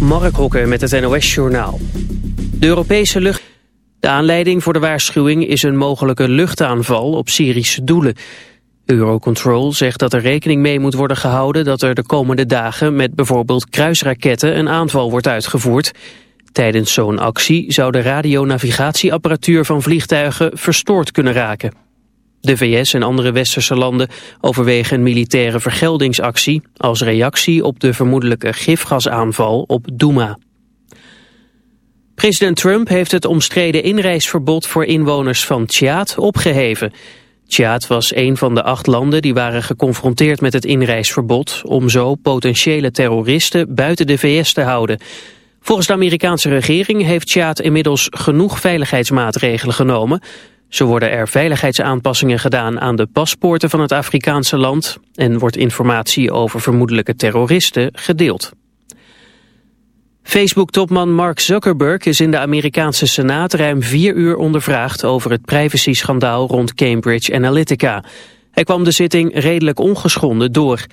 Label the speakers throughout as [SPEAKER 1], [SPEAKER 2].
[SPEAKER 1] Mark Hokke met het NOS Journaal. De Europese lucht... De aanleiding voor de waarschuwing is een mogelijke luchtaanval op Syrische doelen. Eurocontrol zegt dat er rekening mee moet worden gehouden... dat er de komende dagen met bijvoorbeeld kruisraketten een aanval wordt uitgevoerd. Tijdens zo'n actie zou de radionavigatieapparatuur van vliegtuigen verstoord kunnen raken. De VS en andere westerse landen overwegen een militaire vergeldingsactie als reactie op de vermoedelijke gifgasaanval op Douma. President Trump heeft het omstreden inreisverbod voor inwoners van Tjaat opgeheven. Tjaat was een van de acht landen die waren geconfronteerd met het inreisverbod... om zo potentiële terroristen buiten de VS te houden. Volgens de Amerikaanse regering heeft Tjaat inmiddels genoeg veiligheidsmaatregelen genomen... Zo worden er veiligheidsaanpassingen gedaan aan de paspoorten van het Afrikaanse land en wordt informatie over vermoedelijke terroristen gedeeld. Facebook-topman Mark Zuckerberg is in de Amerikaanse Senaat ruim vier uur ondervraagd over het privacy-schandaal rond Cambridge Analytica. Hij kwam de zitting redelijk ongeschonden door.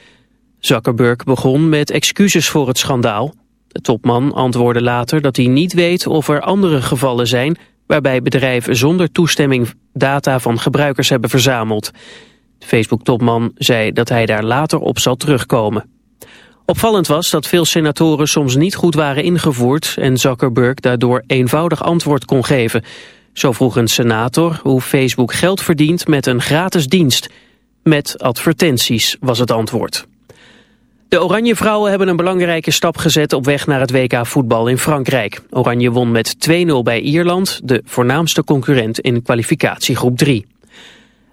[SPEAKER 1] Zuckerberg begon met excuses voor het schandaal. De topman antwoordde later dat hij niet weet of er andere gevallen zijn waarbij bedrijven zonder toestemming data van gebruikers hebben verzameld. Facebook-topman zei dat hij daar later op zal terugkomen. Opvallend was dat veel senatoren soms niet goed waren ingevoerd en Zuckerberg daardoor eenvoudig antwoord kon geven. Zo vroeg een senator hoe Facebook geld verdient met een gratis dienst. Met advertenties was het antwoord. De Oranje Vrouwen hebben een belangrijke stap gezet op weg naar het WK voetbal in Frankrijk. Oranje won met 2-0 bij Ierland, de voornaamste concurrent in kwalificatiegroep 3.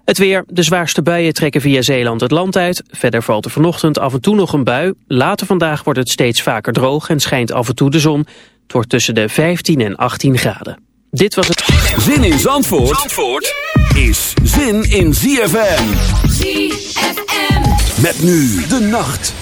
[SPEAKER 1] Het weer, de zwaarste buien trekken via Zeeland het land uit. Verder valt er vanochtend af en toe nog een bui. Later vandaag wordt het steeds vaker droog en schijnt af en toe de zon. Het wordt tussen de 15 en 18 graden. Dit was het...
[SPEAKER 2] Zin in Zandvoort, Zandvoort is zin in ZFM.
[SPEAKER 3] ZFM.
[SPEAKER 2] Met nu de nacht.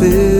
[SPEAKER 4] feel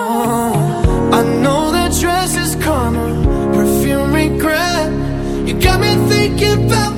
[SPEAKER 5] I know that dress is karma, perfume regret. You got me thinking about.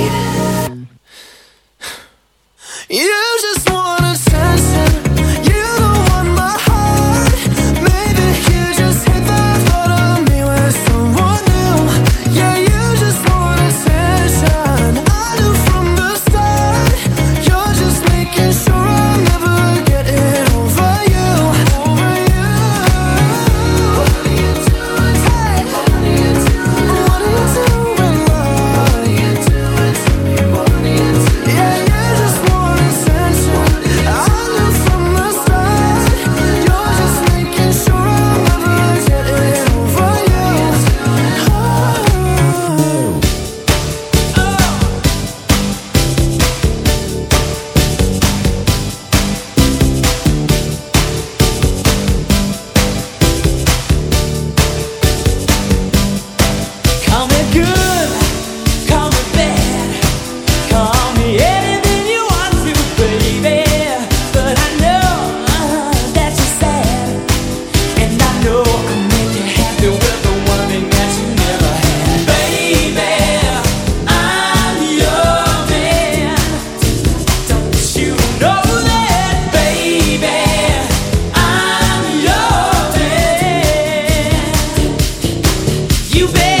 [SPEAKER 3] you, baby.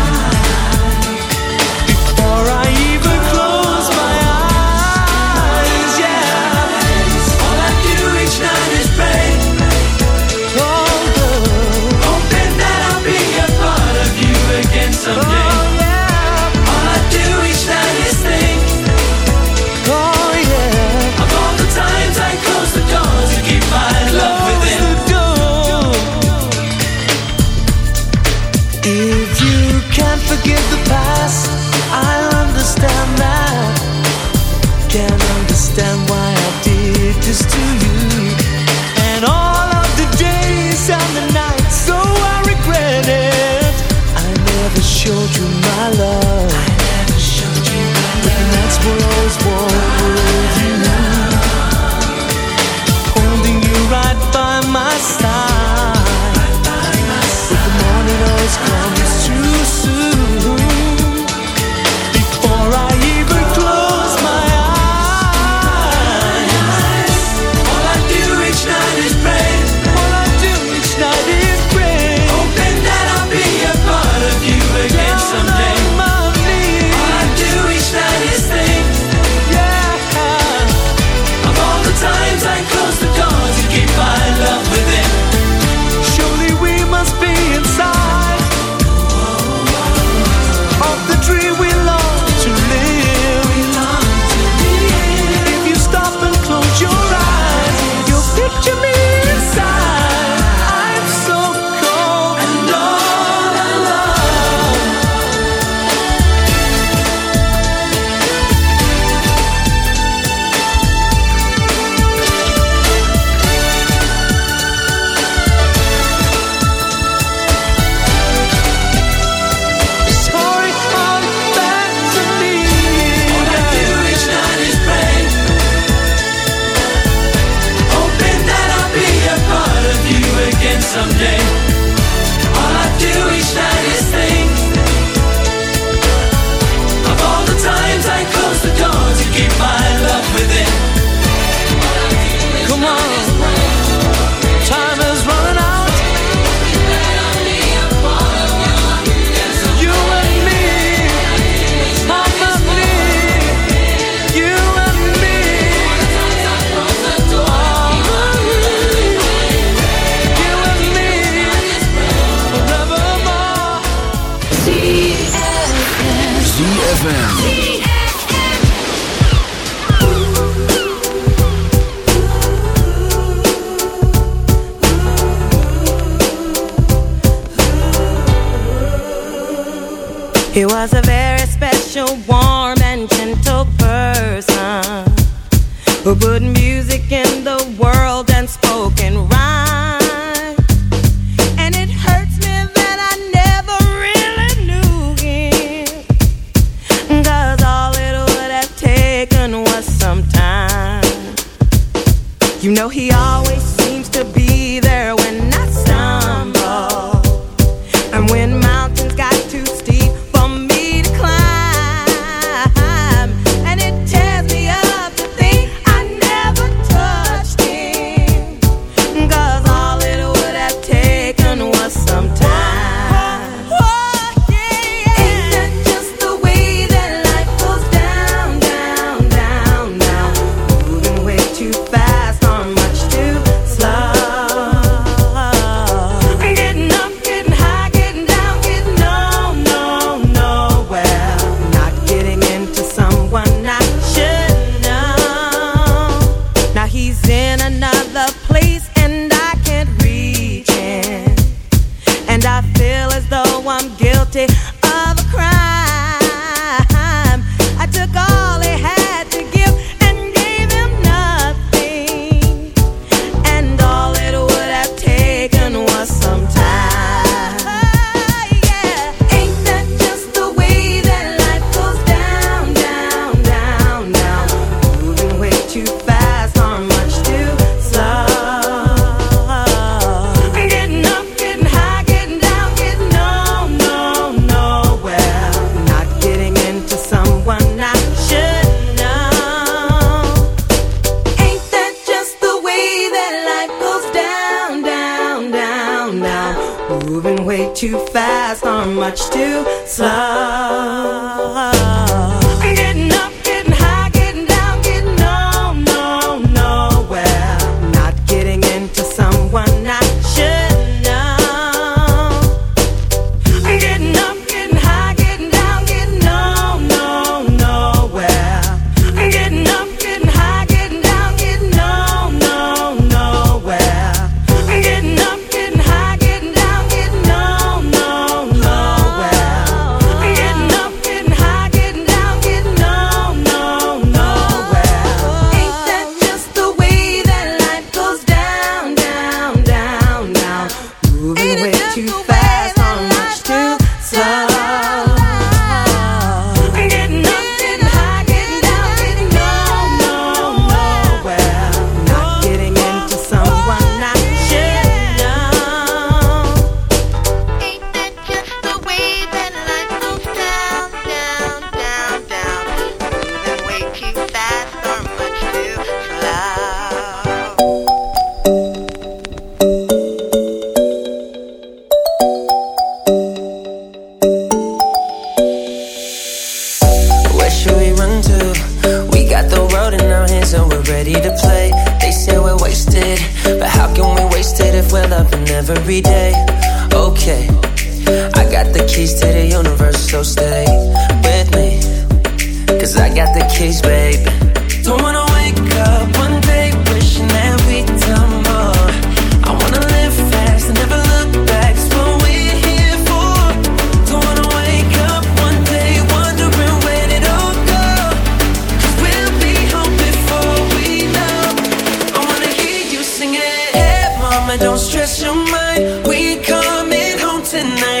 [SPEAKER 6] just to you
[SPEAKER 7] your mind. We coming home tonight.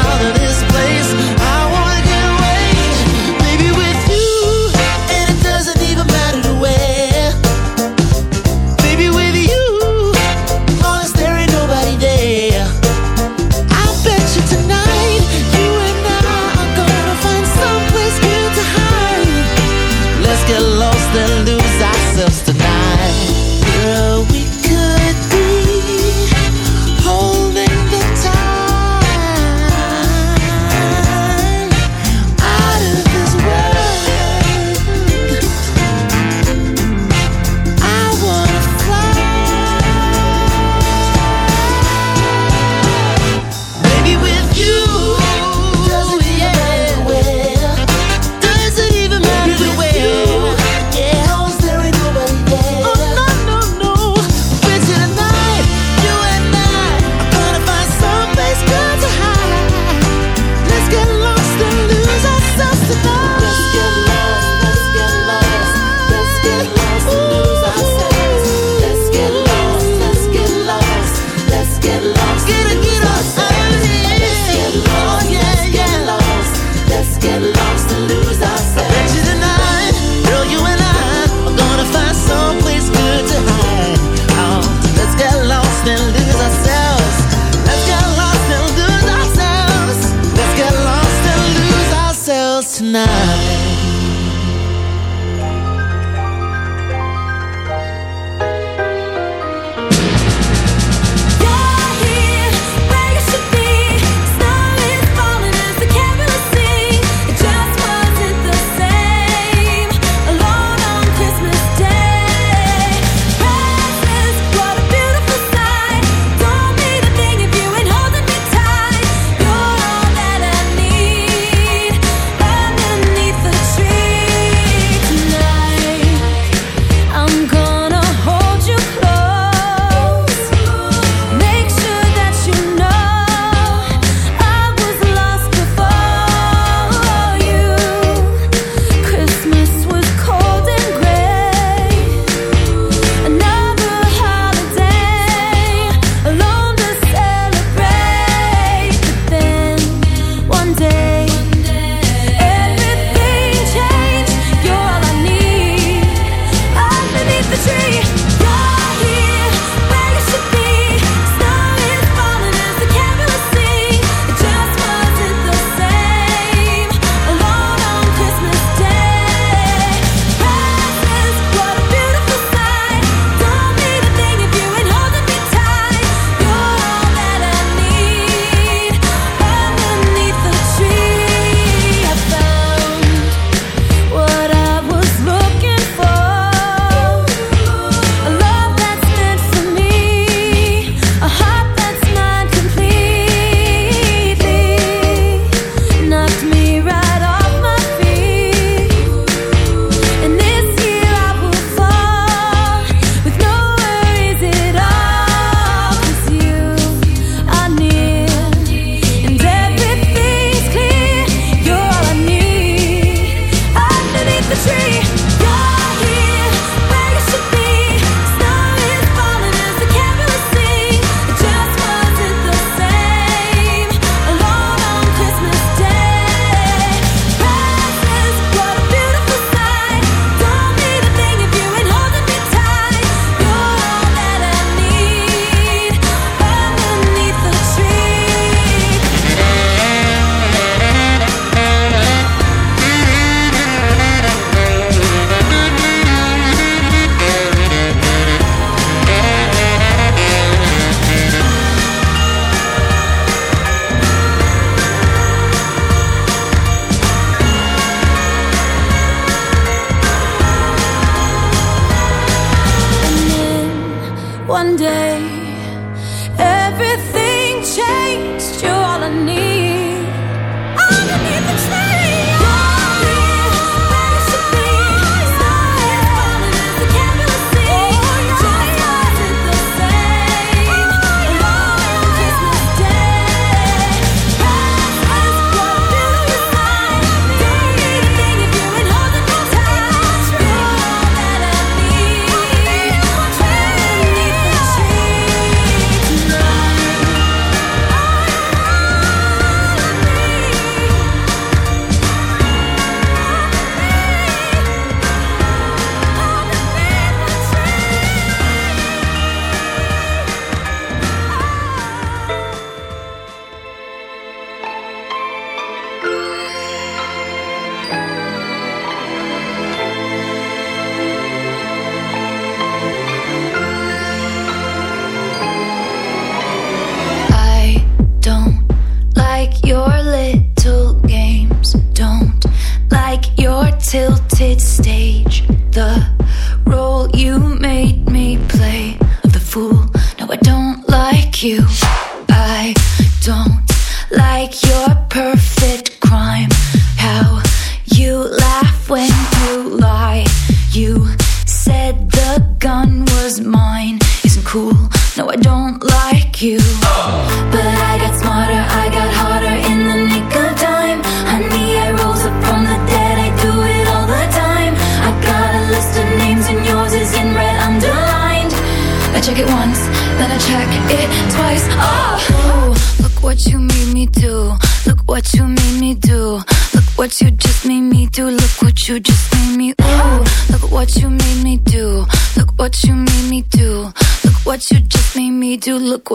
[SPEAKER 8] tonight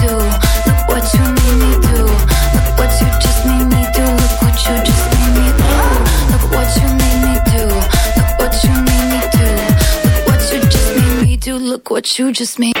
[SPEAKER 9] do. what you just made.